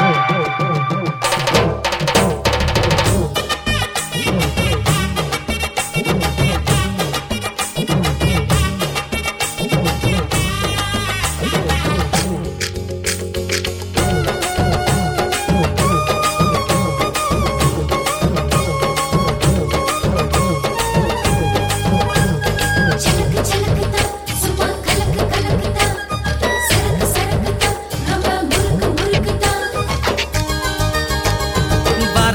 oh, oh, oh.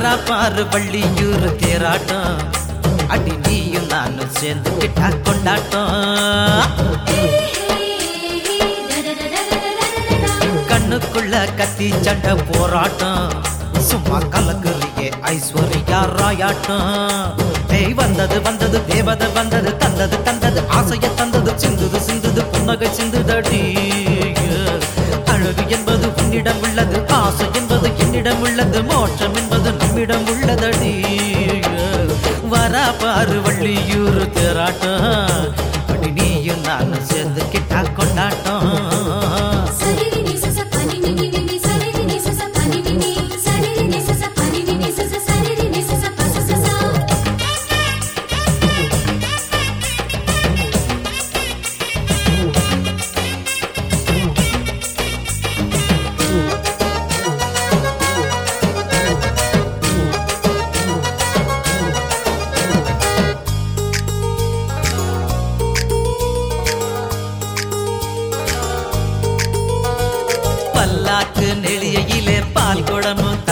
வரா பாரு பள்ளியூர் தேராட்டம். அடி நீயும் நானும் சேர்ந்துக்கிட்டா கொண்டாட்டம். கண்ணுக்குள்ள கத்தி சண்டை போராட்டம். சும்மா கலக்குறியே ஐஸ்வர்யா ராயாட்டம். ஏய் வந்தது வந்தது தேவதை வந்தது தந்தது தந்தது ஆசைய தந்தது சிந்துது சிந்துது புன்னகை சிந்துதடி. அழகு என்பது உன்னிடம் உள்ளது ஆசை என்பது என்னிடம் உள்ளது மோட்சம் என்பது நம்மிடம் உள்ளதடி. வரா பாரு வள்ளியூர் திராட்டம். அடி நீயும் நானும் சேர்ந்து கிட்டா கொண்டாட்டம்.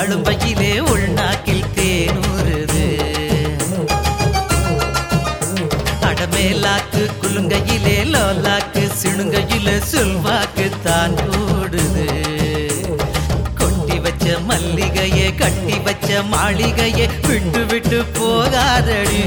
குடமும் தழும்பையிலே உள்நாக்கில் தேனூறுது. அடமேலாக்கு குலுங்கையிலே லோலாக்கு சிணுங்கையில சொல்வாக்கு தான் கூடுது. கொட்டி வச்ச மல்லிகையே கட்டி வச்ச மாளிகையே விட்டு விட்டு போகாதடி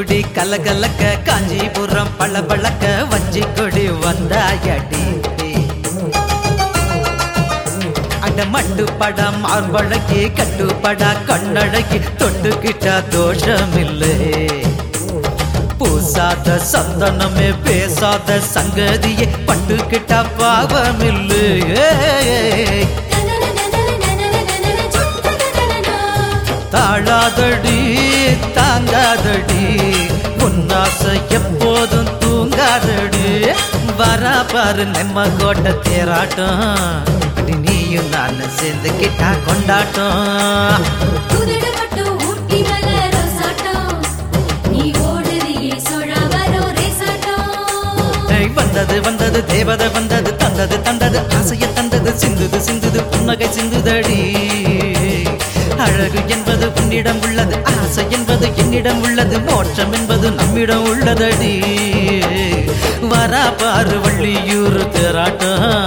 குடி கலகலக்க காஞ்சிபுரம் பளபளக்க வஞ்சி கொடி வந்தாயடி. அட மட்டு படம் மார்பழகி கட்டுப்படா கண்ணழகி தொட்டுக்கிட்ட தோஷமில்லை. பூசாத சந்தனமே பேசாத சங்கதியே பட்டுக்கிட்டா பாவமில்லை. நனன தாழாதடி எப்போதும் தூங்காதடி. வரா பாரு நம்ம கோட்டை தேராட்டம். அடி நீயும் நானும் சேர்ந்து கிட்டா கொண்டாட்டம். வந்தது வந்தது தேவதை வந்தது தந்தது தந்தது ஆசைய தந்தது சிந்துது சிந்துது புன்னகை சிந்துதடி. அழகு என்பது உன்னிடம் உள்ளது. ஆசை என்பது என்னிடம் உள்ளது. மோட்சம் என்பது நம்மிடம் உள்ளதடி. வரா பாரு வள்ளியூர் தேராட்டம்.